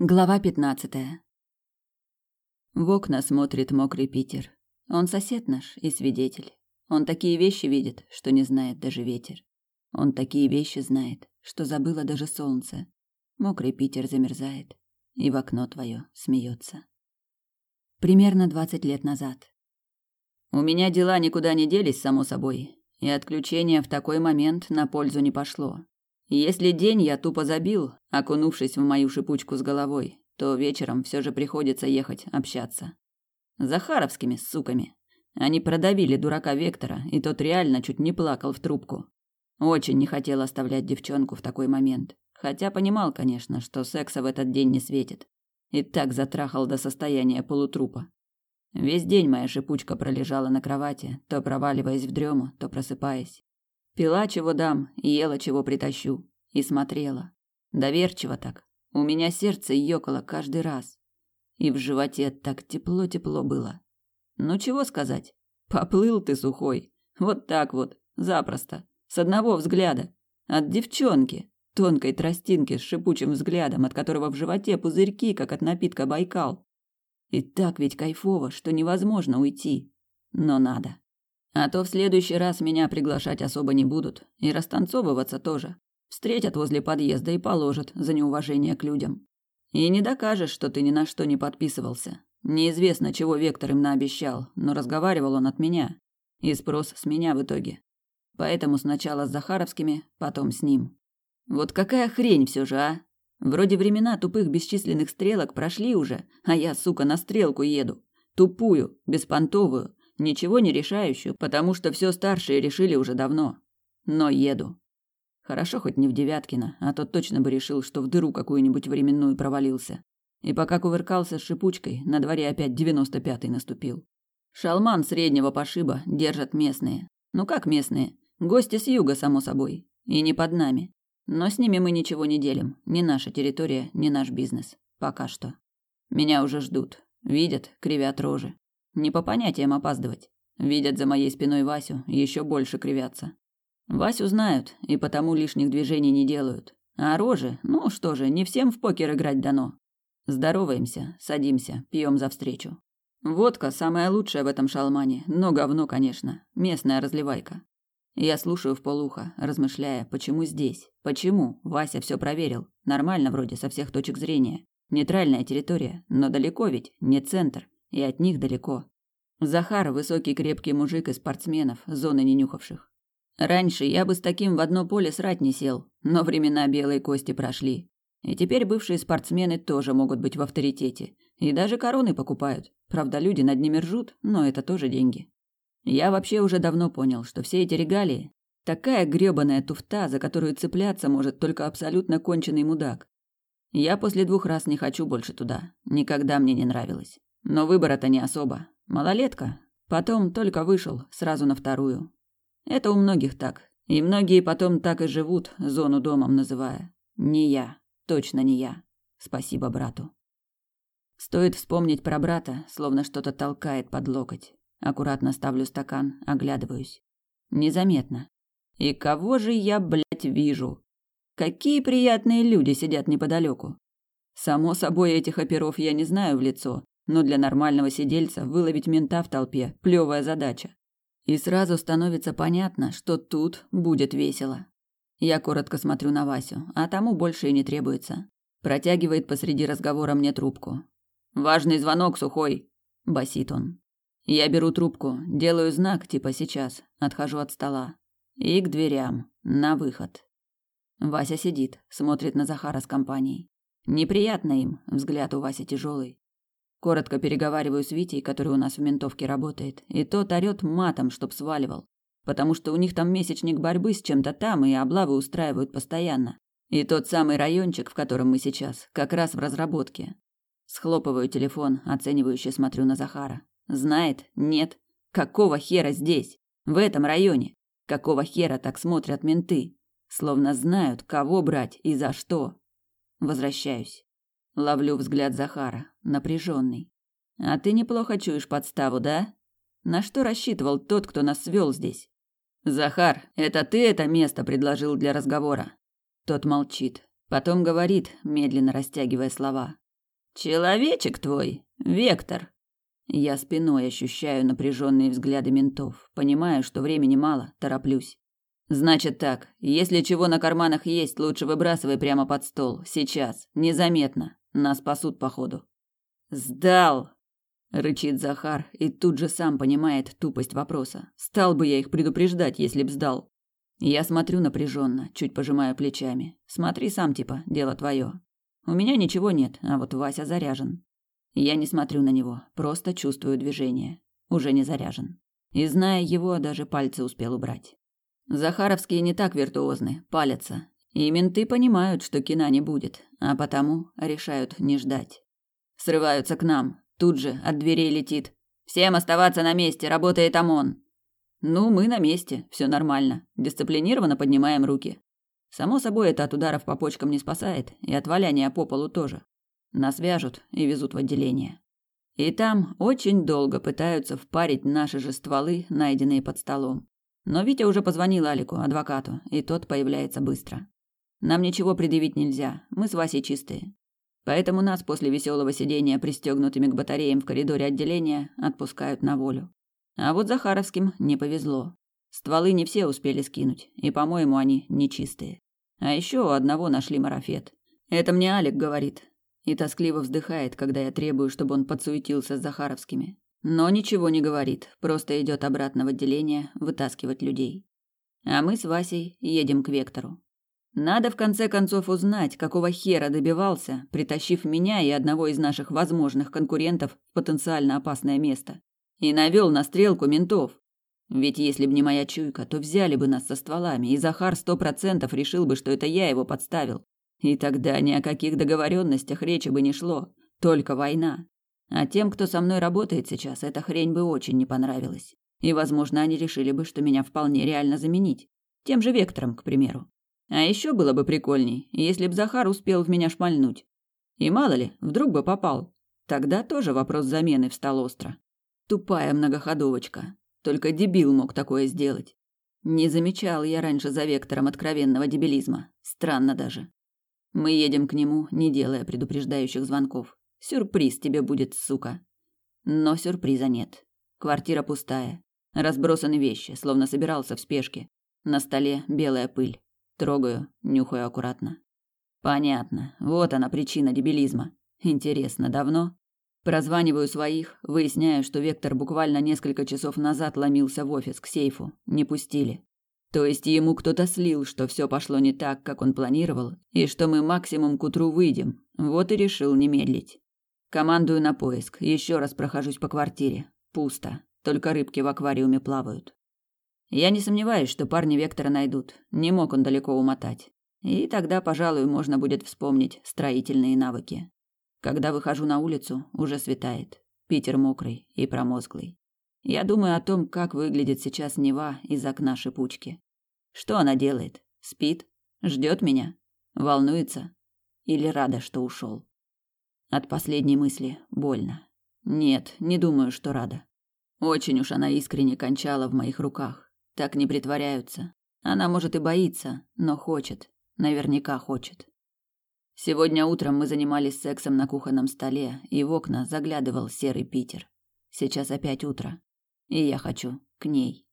Глава пятнадцатая. В окна смотрит мокрый Питер. Он сосед наш и свидетель. Он такие вещи видит, что не знает даже ветер. Он такие вещи знает, что забыло даже солнце. Мокрый Питер замерзает, и в окно твое смеется. Примерно двадцать лет назад. У меня дела никуда не делись, само собой, и отключение в такой момент на пользу не пошло. Если день я тупо забил, окунувшись в мою шипучку с головой, то вечером все же приходится ехать общаться. Захаровскими суками. Они продавили дурака Вектора, и тот реально чуть не плакал в трубку. Очень не хотел оставлять девчонку в такой момент. Хотя понимал, конечно, что секса в этот день не светит. И так затрахал до состояния полутрупа. Весь день моя шипучка пролежала на кровати, то проваливаясь в дрему, то просыпаясь. Пила, чего дам, ела, чего притащу. И смотрела. Доверчиво так. У меня сердце ёкало каждый раз. И в животе так тепло-тепло было. Ну чего сказать? Поплыл ты сухой. Вот так вот, запросто. С одного взгляда. От девчонки. Тонкой тростинки с шипучим взглядом, от которого в животе пузырьки, как от напитка Байкал. И так ведь кайфово, что невозможно уйти. Но надо. А то в следующий раз меня приглашать особо не будут, и растанцовываться тоже. Встретят возле подъезда и положат за неуважение к людям. И не докажешь, что ты ни на что не подписывался. Неизвестно, чего Вектор им наобещал, но разговаривал он от меня. И спрос с меня в итоге. Поэтому сначала с Захаровскими, потом с ним. Вот какая хрень все же, а? Вроде времена тупых бесчисленных стрелок прошли уже, а я, сука, на стрелку еду. Тупую, беспонтовую, Ничего не решающую, потому что все старшие решили уже давно. Но еду. Хорошо хоть не в Девяткино, а то точно бы решил, что в дыру какую-нибудь временную провалился. И пока кувыркался с шипучкой, на дворе опять девяносто пятый наступил. Шалман среднего пошиба держат местные. Ну как местные? Гости с юга, само собой. И не под нами. Но с ними мы ничего не делим. Ни наша территория, ни наш бизнес. Пока что. Меня уже ждут. Видят, кривят рожи. Не по понятиям опаздывать. Видят за моей спиной Васю, еще больше кривятся. Васю знают, и потому лишних движений не делают. А рожи, ну что же, не всем в покер играть дано. Здороваемся, садимся, пьем за встречу. Водка самая лучшая в этом шалмане, но говно, конечно, местная разливайка. Я слушаю в полухо, размышляя, почему здесь, почему Вася все проверил, нормально вроде со всех точек зрения. Нейтральная территория, но далеко ведь, не центр и от них далеко. Захар – высокий крепкий мужик из спортсменов, зоны не нюхавших. Раньше я бы с таким в одно поле срать не сел, но времена белой кости прошли. И теперь бывшие спортсмены тоже могут быть в авторитете. И даже короны покупают. Правда, люди над ними ржут, но это тоже деньги. Я вообще уже давно понял, что все эти регалии – такая грёбаная туфта, за которую цепляться может только абсолютно конченый мудак. Я после двух раз не хочу больше туда. Никогда мне не нравилось. Но выбора-то не особо. Малолетка. Потом только вышел, сразу на вторую. Это у многих так. И многие потом так и живут, зону домом называя. Не я. Точно не я. Спасибо брату. Стоит вспомнить про брата, словно что-то толкает под локоть. Аккуратно ставлю стакан, оглядываюсь. Незаметно. И кого же я, блядь, вижу? Какие приятные люди сидят неподалеку. Само собой, этих оперов я не знаю в лицо, но для нормального сидельца выловить мента в толпе – плевая задача. И сразу становится понятно, что тут будет весело. Я коротко смотрю на Васю, а тому больше и не требуется. Протягивает посреди разговора мне трубку. «Важный звонок, сухой!» – басит он. Я беру трубку, делаю знак, типа сейчас, отхожу от стола. И к дверям, на выход. Вася сидит, смотрит на Захара с компанией. Неприятно им, взгляд у Васи тяжелый. Коротко переговариваю с Витей, который у нас в ментовке работает, и тот орёт матом, чтоб сваливал. Потому что у них там месячник борьбы с чем-то там, и облавы устраивают постоянно. И тот самый райончик, в котором мы сейчас, как раз в разработке. Схлопываю телефон, оценивающе смотрю на Захара. Знает? Нет. Какого хера здесь? В этом районе? Какого хера так смотрят менты? Словно знают, кого брать и за что. Возвращаюсь. Ловлю взгляд Захара, напряженный. А ты неплохо чуешь подставу, да? На что рассчитывал тот, кто нас свел здесь? Захар, это ты это место предложил для разговора? Тот молчит, потом говорит, медленно растягивая слова. Человечек твой, Вектор. Я спиной ощущаю напряженные взгляды ментов, понимаю, что времени мало, тороплюсь. Значит так, если чего на карманах есть, лучше выбрасывай прямо под стол, сейчас, незаметно. Нас пасут походу. Сдал, рычит Захар и тут же сам понимает тупость вопроса. Стал бы я их предупреждать, если б сдал. Я смотрю напряженно, чуть пожимая плечами. Смотри сам, типа, дело твое. У меня ничего нет, а вот Вася заряжен. Я не смотрю на него, просто чувствую движение. Уже не заряжен. И зная его, даже пальцы успел убрать. Захаровские не так виртуозны, палятся. И менты понимают, что кина не будет, а потому решают не ждать. Срываются к нам. Тут же от дверей летит. Всем оставаться на месте, работает ОМОН. Ну, мы на месте, все нормально. Дисциплинированно поднимаем руки. Само собой, это от ударов по почкам не спасает, и от валяния по полу тоже. Нас вяжут и везут в отделение. И там очень долго пытаются впарить наши же стволы, найденные под столом. Но Витя уже позвонил Алику, адвокату, и тот появляется быстро. Нам ничего предъявить нельзя, мы с Васей чистые. Поэтому нас после веселого сидения пристегнутыми к батареям в коридоре отделения отпускают на волю. А вот Захаровским не повезло. Стволы не все успели скинуть, и, по-моему, они нечистые. А еще у одного нашли марафет. Это мне Алик говорит. И тоскливо вздыхает, когда я требую, чтобы он подсуетился с Захаровскими. Но ничего не говорит, просто идет обратно в отделение вытаскивать людей. А мы с Васей едем к Вектору. Надо в конце концов узнать, какого хера добивался, притащив меня и одного из наших возможных конкурентов в потенциально опасное место. И навел на стрелку ментов. Ведь если б не моя чуйка, то взяли бы нас со стволами, и Захар сто процентов решил бы, что это я его подставил. И тогда ни о каких договоренностях речи бы не шло, только война. А тем, кто со мной работает сейчас, эта хрень бы очень не понравилась. И, возможно, они решили бы, что меня вполне реально заменить. Тем же вектором, к примеру. А еще было бы прикольней, если б Захар успел в меня шмальнуть. И мало ли, вдруг бы попал. Тогда тоже вопрос замены встал остро. Тупая многоходовочка. Только дебил мог такое сделать. Не замечал я раньше за вектором откровенного дебилизма. Странно даже. Мы едем к нему, не делая предупреждающих звонков. Сюрприз тебе будет, сука. Но сюрприза нет. Квартира пустая. Разбросаны вещи, словно собирался в спешке. На столе белая пыль. Трогаю, нюхаю аккуратно. Понятно. Вот она причина дебилизма. Интересно, давно? Прозваниваю своих, выясняю, что Вектор буквально несколько часов назад ломился в офис к сейфу. Не пустили. То есть ему кто-то слил, что все пошло не так, как он планировал, и что мы максимум к утру выйдем. Вот и решил не медлить. Командую на поиск. Еще раз прохожусь по квартире. Пусто. Только рыбки в аквариуме плавают. Я не сомневаюсь, что парни Вектора найдут. Не мог он далеко умотать. И тогда, пожалуй, можно будет вспомнить строительные навыки. Когда выхожу на улицу, уже светает. Питер мокрый и промозглый. Я думаю о том, как выглядит сейчас Нева из окна шипучки. Что она делает? Спит? Ждет меня? Волнуется? Или рада, что ушел? От последней мысли больно. Нет, не думаю, что рада. Очень уж она искренне кончала в моих руках. Так не притворяются. Она, может, и боится, но хочет. Наверняка хочет. Сегодня утром мы занимались сексом на кухонном столе, и в окна заглядывал серый Питер. Сейчас опять утро и я хочу к ней.